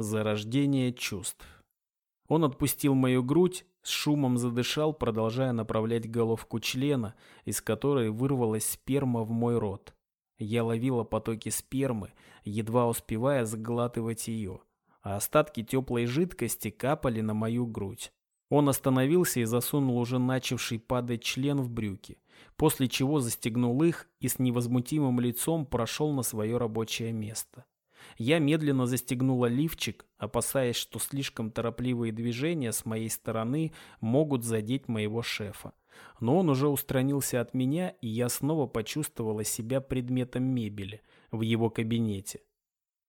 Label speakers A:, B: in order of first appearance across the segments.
A: Зарождение чувств. Он отпустил мою грудь, с шумом задышал, продолжая направлять головку члена, из которой вырвалась сперма в мой рот. Я ловила потоки спермы, едва успевая заглатывать ее, а остатки теплой жидкости капали на мою грудь. Он остановился и засунул уже начавший падать член в брюки, после чего застегнул их и с невозмутимым лицом прошел на свое рабочее место. Я медленно застегнула лифчик, опасаясь, что слишком торопливые движения с моей стороны могут задеть моего шефа. Но он уже устранился от меня, и я снова почувствовала себя предметом мебели в его кабинете.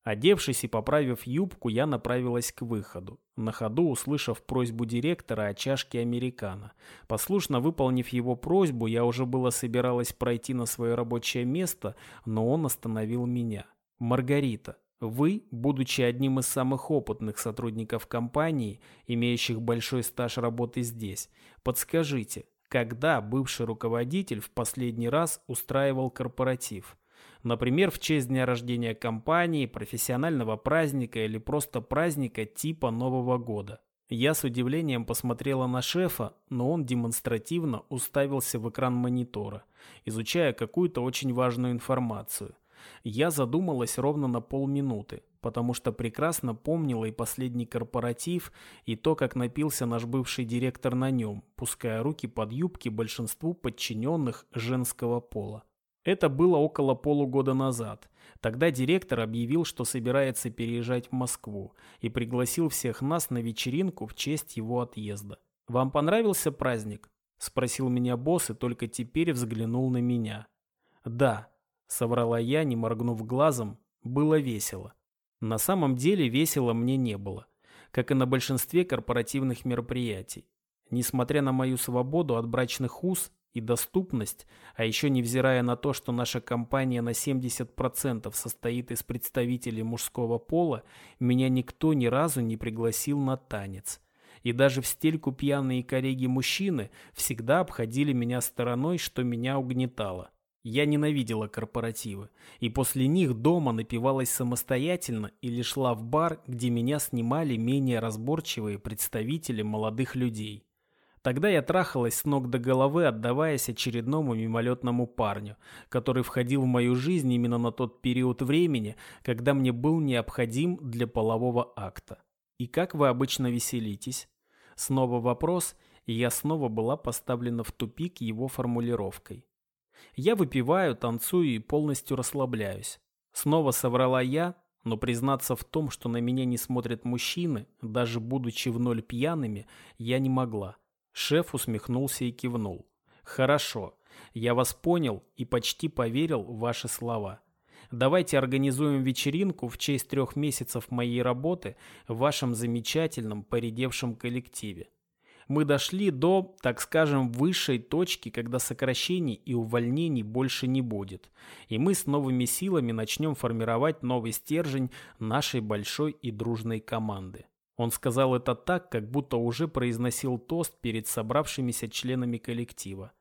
A: Одевшись и поправив юбку, я направилась к выходу, на ходу услышав просьбу директора о чашке американо. Послушно выполнив его просьбу, я уже было собиралась пройти на свое рабочее место, но он остановил меня. «Маргарита, вы, будучи одним из самых опытных сотрудников компании, имеющих большой стаж работы здесь, подскажите, когда бывший руководитель в последний раз устраивал корпоратив? Например, в честь дня рождения компании, профессионального праздника или просто праздника типа Нового года. Я с удивлением посмотрела на шефа, но он демонстративно уставился в экран монитора, изучая какую-то очень важную информацию – я задумалась ровно на полминуты, потому что прекрасно помнила и последний корпоратив, и то, как напился наш бывший директор на нем, пуская руки под юбки большинству подчиненных женского пола. Это было около полугода назад. Тогда директор объявил, что собирается переезжать в Москву и пригласил всех нас на вечеринку в честь его отъезда. «Вам понравился праздник?» – спросил меня босс и только теперь взглянул на меня. «Да», Соврала я, не моргнув глазом. Было весело. На самом деле весело мне не было. Как и на большинстве корпоративных мероприятий. Несмотря на мою свободу от брачных уз и доступность, а еще невзирая на то, что наша компания на 70% состоит из представителей мужского пола, меня никто ни разу не пригласил на танец. И даже в стельку пьяные коллеги-мужчины всегда обходили меня стороной, что меня угнетало. Я ненавидела корпоративы, и после них дома напивалась самостоятельно или шла в бар, где меня снимали менее разборчивые представители молодых людей. Тогда я трахалась с ног до головы, отдаваясь очередному мимолетному парню, который входил в мою жизнь именно на тот период времени, когда мне был необходим для полового акта. И как вы обычно веселитесь? Снова вопрос, и я снова была поставлена в тупик его формулировкой. Я выпиваю, танцую и полностью расслабляюсь. Снова соврала я, но признаться в том, что на меня не смотрят мужчины, даже будучи в ноль пьяными, я не могла. Шеф усмехнулся и кивнул. «Хорошо, я вас понял и почти поверил в ваши слова. Давайте организуем вечеринку в честь трех месяцев моей работы в вашем замечательном поредевшем коллективе мы дошли до, так скажем, высшей точки, когда сокращений и увольнений больше не будет. И мы с новыми силами начнем формировать новый стержень нашей большой и дружной команды. Он сказал это так, как будто уже произносил тост перед собравшимися членами коллектива.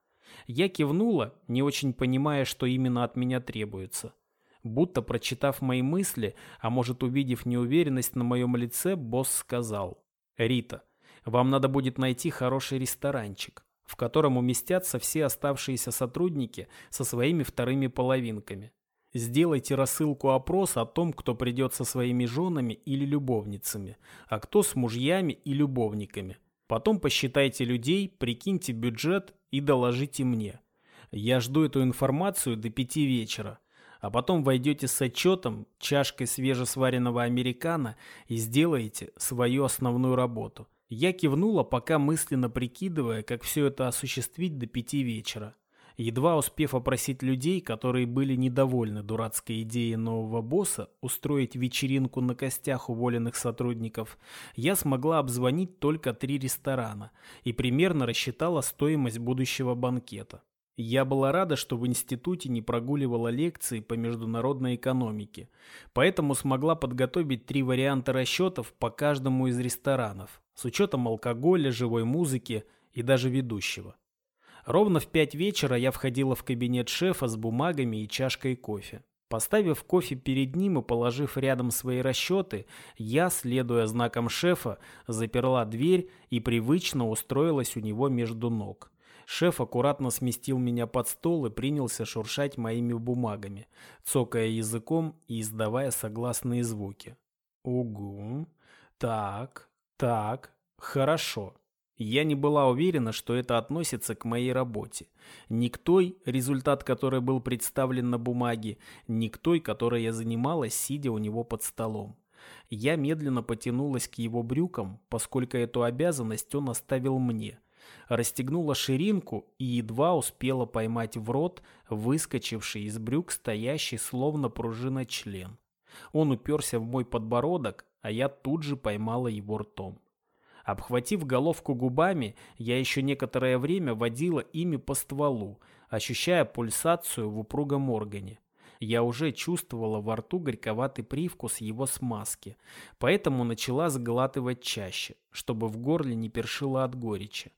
A: Я кивнула, не очень понимая, что именно от меня требуется. Будто прочитав мои мысли, а может увидев неуверенность на моем лице, босс сказал. «Рита, вам надо будет найти хороший ресторанчик, в котором уместятся все оставшиеся сотрудники со своими вторыми половинками. Сделайте рассылку опрос о том, кто придет со своими женами или любовницами, а кто с мужьями и любовниками. Потом посчитайте людей, прикиньте бюджет и доложите мне. Я жду эту информацию до пяти вечера. А потом войдете с отчетом, чашкой свежесваренного американо и сделаете свою основную работу – я кивнула, пока мысленно прикидывая, как все это осуществить до пяти вечера. Едва успев опросить людей, которые были недовольны дурацкой идеей нового босса устроить вечеринку на костях уволенных сотрудников, я смогла обзвонить только три ресторана и примерно рассчитала стоимость будущего банкета. Я была рада, что в институте не прогуливала лекции по международной экономике, поэтому смогла подготовить три варианта расчетов по каждому из ресторанов, с учетом алкоголя, живой музыки и даже ведущего. Ровно в пять вечера я входила в кабинет шефа с бумагами и чашкой кофе. Поставив кофе перед ним и положив рядом свои расчеты, я, следуя знакам шефа, заперла дверь и привычно устроилась у него между ног. Шеф аккуратно сместил меня под стол и принялся шуршать моими бумагами, цокая языком и издавая согласные звуки. «Угу. Так, так, хорошо». Я не была уверена, что это относится к моей работе. Ни к той, результат которой был представлен на бумаге, ни к той, которой я занималась, сидя у него под столом. Я медленно потянулась к его брюкам, поскольку эту обязанность он оставил мне. Расстегнула ширинку и едва успела поймать в рот выскочивший из брюк стоящий словно пружина член. Он уперся в мой подбородок, а я тут же поймала его ртом. Обхватив головку губами, я еще некоторое время водила ими по стволу, ощущая пульсацию в упругом органе. Я уже чувствовала во рту горьковатый привкус его смазки, поэтому начала сглатывать чаще, чтобы в горле не першило от горечи.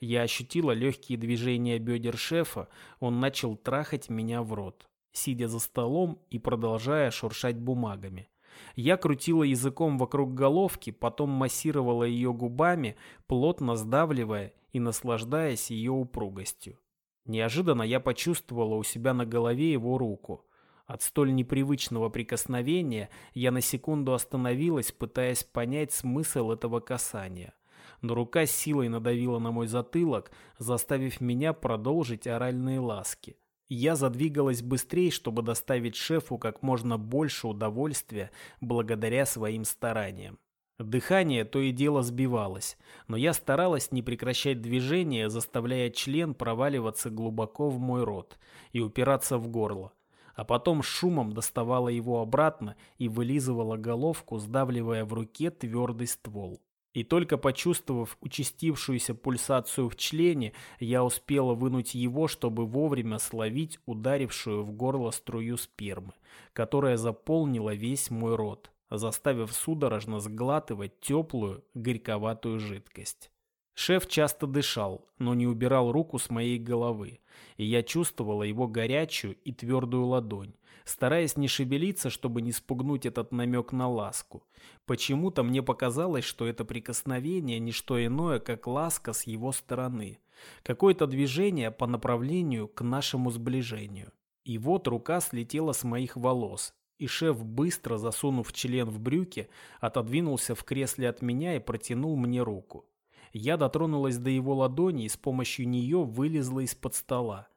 A: Я ощутила легкие движения бедер шефа, он начал трахать меня в рот, сидя за столом и продолжая шуршать бумагами. Я крутила языком вокруг головки, потом массировала ее губами, плотно сдавливая и наслаждаясь ее упругостью. Неожиданно я почувствовала у себя на голове его руку. От столь непривычного прикосновения я на секунду остановилась, пытаясь понять смысл этого касания. Но рука силой надавила на мой затылок, заставив меня продолжить оральные ласки. Я задвигалась быстрее, чтобы доставить шефу как можно больше удовольствия благодаря своим стараниям. Дыхание то и дело сбивалось, но я старалась не прекращать движение, заставляя член проваливаться глубоко в мой рот и упираться в горло, а потом шумом доставала его обратно и вылизывала головку, сдавливая в руке твердый ствол. И только почувствовав участившуюся пульсацию в члене, я успела вынуть его, чтобы вовремя словить ударившую в горло струю спермы, которая заполнила весь мой рот, заставив судорожно сглатывать теплую, горьковатую жидкость. Шеф часто дышал, но не убирал руку с моей головы, и я чувствовала его горячую и твердую ладонь, стараясь не шевелиться, чтобы не спугнуть этот намек на ласку. Почему-то мне показалось, что это прикосновение – не что иное, как ласка с его стороны. Какое-то движение по направлению к нашему сближению. И вот рука слетела с моих волос, и шеф, быстро засунув член в брюки, отодвинулся в кресле от меня и протянул мне руку. Я дотронулась до его ладони и с помощью нее вылезла из-под стола.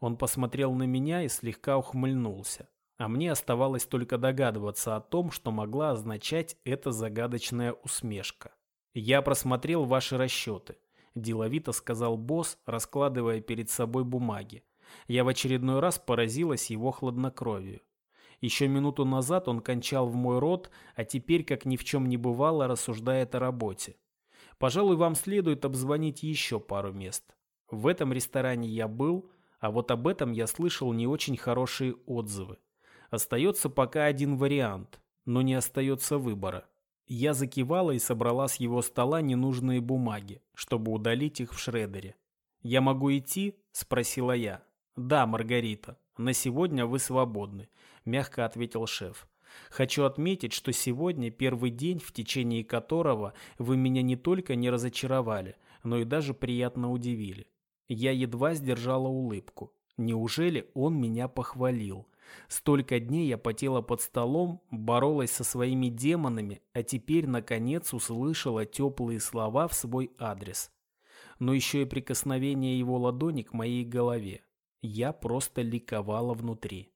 A: Он посмотрел на меня и слегка ухмыльнулся. А мне оставалось только догадываться о том, что могла означать эта загадочная усмешка. «Я просмотрел ваши расчеты», – деловито сказал босс, раскладывая перед собой бумаги. Я в очередной раз поразилась его хладнокровию. Еще минуту назад он кончал в мой рот, а теперь, как ни в чем не бывало, рассуждает о работе. Пожалуй, вам следует обзвонить еще пару мест. В этом ресторане я был, а вот об этом я слышал не очень хорошие отзывы. Остается пока один вариант, но не остается выбора. Я закивала и собрала с его стола ненужные бумаги, чтобы удалить их в шредере. «Я могу идти?» – спросила я. «Да, Маргарита, на сегодня вы свободны», – мягко ответил шеф. «Хочу отметить, что сегодня первый день, в течение которого вы меня не только не разочаровали, но и даже приятно удивили. Я едва сдержала улыбку. Неужели он меня похвалил?» Столько дней я потела под столом, боролась со своими демонами, а теперь, наконец, услышала теплые слова в свой адрес. Но еще и прикосновение его ладони к моей голове. Я просто ликовала внутри.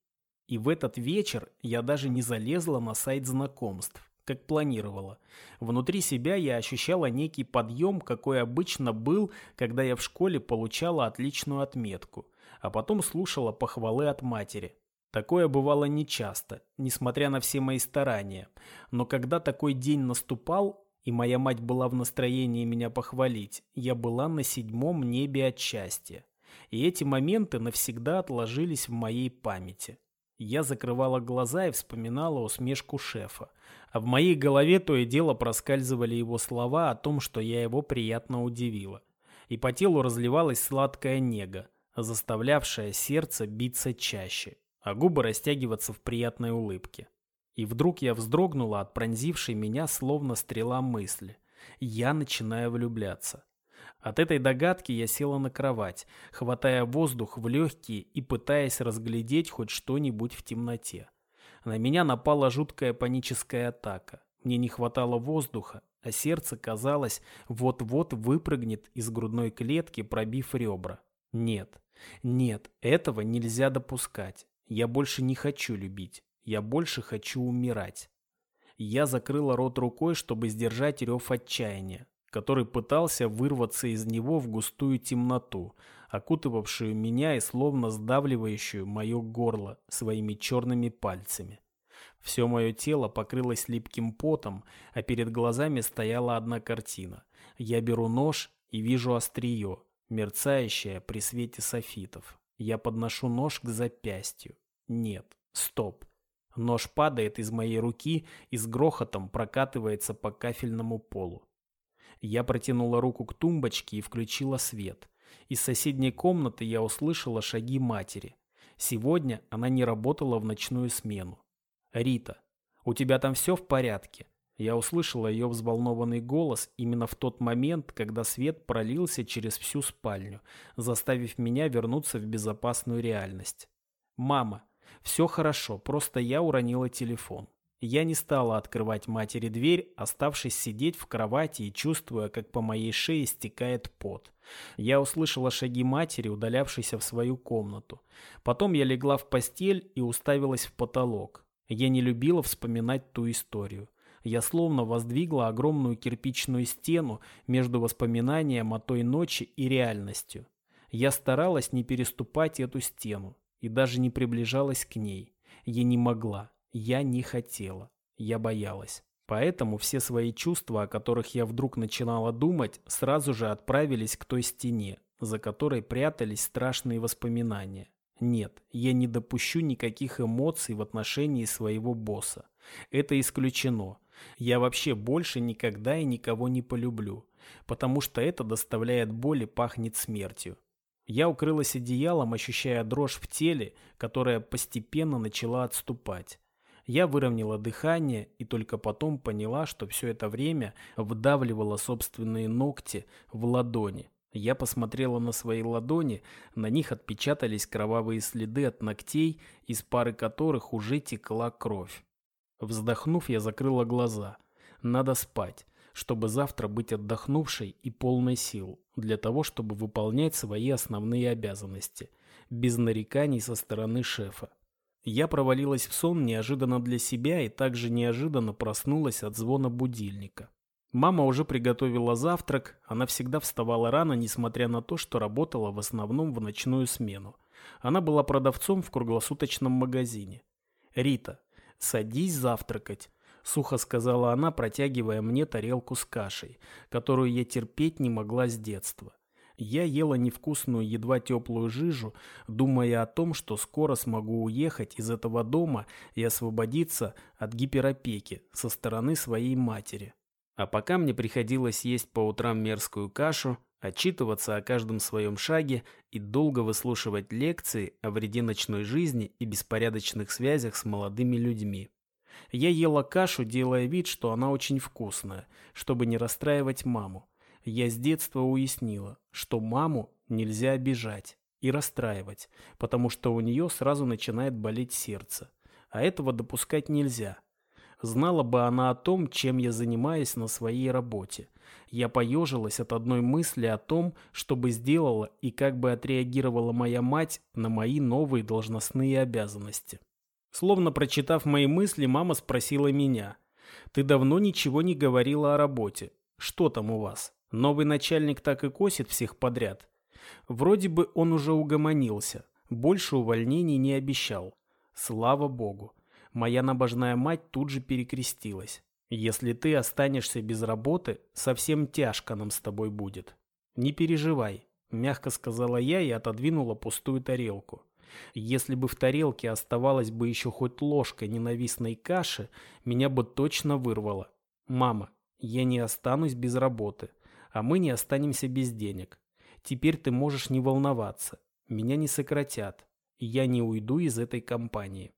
A: И в этот вечер я даже не залезла на сайт знакомств, как планировала. Внутри себя я ощущала некий подъем, какой обычно был, когда я в школе получала отличную отметку, а потом слушала похвалы от матери. Такое бывало нечасто, несмотря на все мои старания. Но когда такой день наступал, и моя мать была в настроении меня похвалить, я была на седьмом небе от счастья. И эти моменты навсегда отложились в моей памяти. Я закрывала глаза и вспоминала усмешку шефа. А в моей голове то и дело проскальзывали его слова о том, что я его приятно удивила. И по телу разливалась сладкая нега, заставлявшая сердце биться чаще а губы растягиваться в приятной улыбке. И вдруг я вздрогнула от пронзившей меня словно стрела мысли. Я начинаю влюбляться. От этой догадки я села на кровать, хватая воздух в легкие и пытаясь разглядеть хоть что-нибудь в темноте. На меня напала жуткая паническая атака. Мне не хватало воздуха, а сердце, казалось, вот-вот выпрыгнет из грудной клетки, пробив ребра. Нет, нет, этого нельзя допускать. Я больше не хочу любить. Я больше хочу умирать. Я закрыла рот рукой, чтобы сдержать рев отчаяния, который пытался вырваться из него в густую темноту, окутывавшую меня и словно сдавливающую мое горло своими черными пальцами. Все мое тело покрылось липким потом, а перед глазами стояла одна картина. Я беру нож и вижу острие, мерцающее при свете софитов. Я подношу нож к запястью. Нет, стоп. Нож падает из моей руки и с грохотом прокатывается по кафельному полу. Я протянула руку к тумбочке и включила свет. Из соседней комнаты я услышала шаги матери. Сегодня она не работала в ночную смену. «Рита, у тебя там все в порядке?» Я услышала ее взволнованный голос именно в тот момент, когда свет пролился через всю спальню, заставив меня вернуться в безопасную реальность. «Мама, все хорошо, просто я уронила телефон». Я не стала открывать матери дверь, оставшись сидеть в кровати и чувствуя, как по моей шее стекает пот. Я услышала шаги матери, удалявшейся в свою комнату. Потом я легла в постель и уставилась в потолок. Я не любила вспоминать ту историю. Я словно воздвигла огромную кирпичную стену между воспоминанием о той ночи и реальностью. Я старалась не переступать эту стену и даже не приближалась к ней. Я не могла, я не хотела, я боялась. Поэтому все свои чувства, о которых я вдруг начинала думать, сразу же отправились к той стене, за которой прятались страшные воспоминания. Нет, я не допущу никаких эмоций в отношении своего босса. Это исключено. Я вообще больше никогда и никого не полюблю, потому что это доставляет боль и пахнет смертью. Я укрылась одеялом, ощущая дрожь в теле, которая постепенно начала отступать. Я выровняла дыхание и только потом поняла, что все это время вдавливала собственные ногти в ладони. Я посмотрела на свои ладони, на них отпечатались кровавые следы от ногтей, из пары которых уже текла кровь. Вздохнув, я закрыла глаза. Надо спать, чтобы завтра быть отдохнувшей и полной сил, для того, чтобы выполнять свои основные обязанности, без нареканий со стороны шефа. Я провалилась в сон неожиданно для себя и также неожиданно проснулась от звона будильника. Мама уже приготовила завтрак, она всегда вставала рано, несмотря на то, что работала в основном в ночную смену. Она была продавцом в круглосуточном магазине. «Рита, садись завтракать», — сухо сказала она, протягивая мне тарелку с кашей, которую я терпеть не могла с детства. Я ела невкусную, едва теплую жижу, думая о том, что скоро смогу уехать из этого дома и освободиться от гиперопеки со стороны своей матери. А пока мне приходилось есть по утрам мерзкую кашу, отчитываться о каждом своем шаге и долго выслушивать лекции о вреде ночной жизни и беспорядочных связях с молодыми людьми. Я ела кашу, делая вид, что она очень вкусная, чтобы не расстраивать маму. Я с детства уяснила, что маму нельзя обижать и расстраивать, потому что у нее сразу начинает болеть сердце. А этого допускать нельзя – Знала бы она о том, чем я занимаюсь на своей работе. Я поежилась от одной мысли о том, что бы сделала и как бы отреагировала моя мать на мои новые должностные обязанности. Словно прочитав мои мысли, мама спросила меня. «Ты давно ничего не говорила о работе. Что там у вас? Новый начальник так и косит всех подряд?» Вроде бы он уже угомонился. Больше увольнений не обещал. Слава богу. Моя набожная мать тут же перекрестилась. «Если ты останешься без работы, совсем тяжко нам с тобой будет. Не переживай», – мягко сказала я и отодвинула пустую тарелку. Если бы в тарелке оставалась бы еще хоть ложка ненавистной каши, меня бы точно вырвало. «Мама, я не останусь без работы, а мы не останемся без денег. Теперь ты можешь не волноваться. Меня не сократят. я не уйду из этой компании.